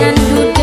jandu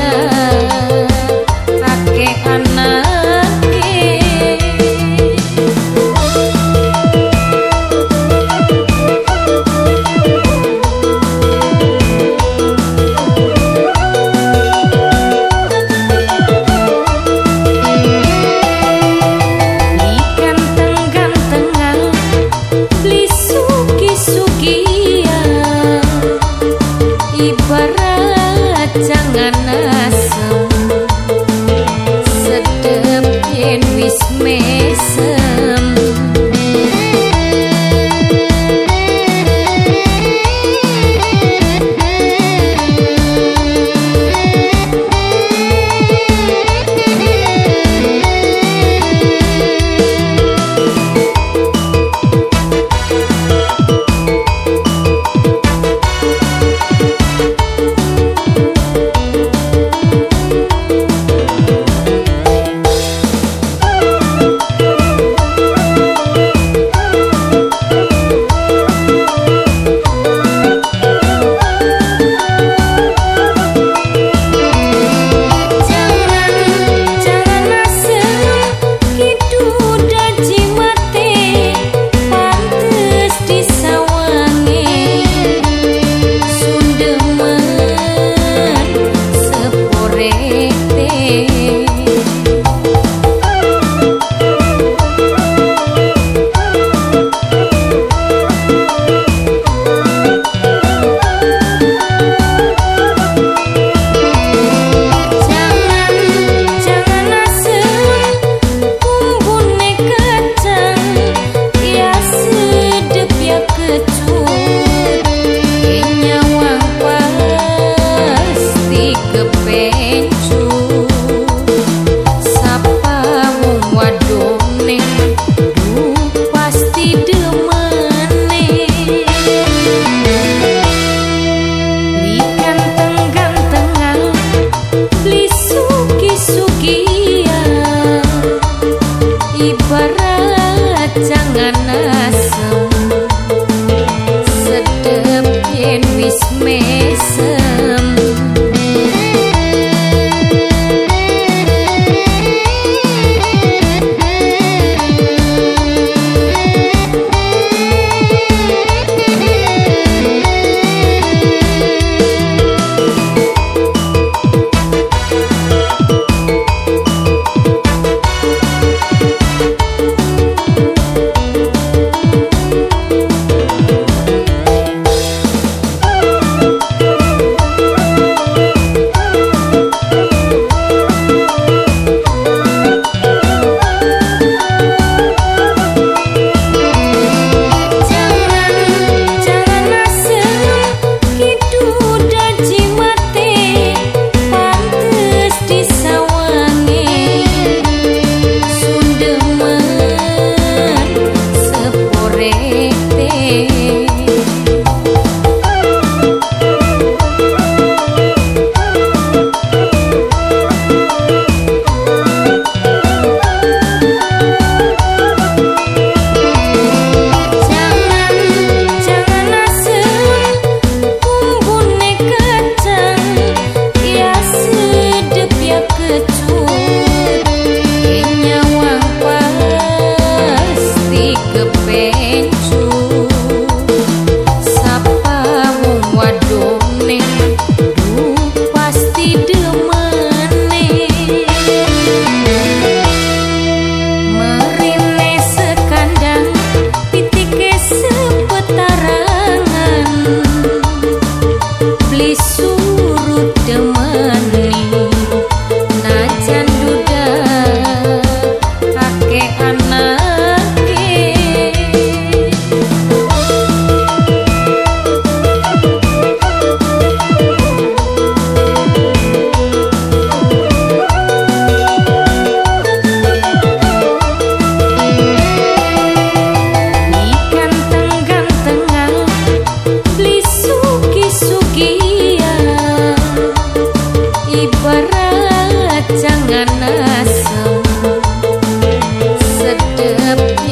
ibarat jangan nasi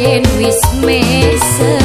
Yen wis mesem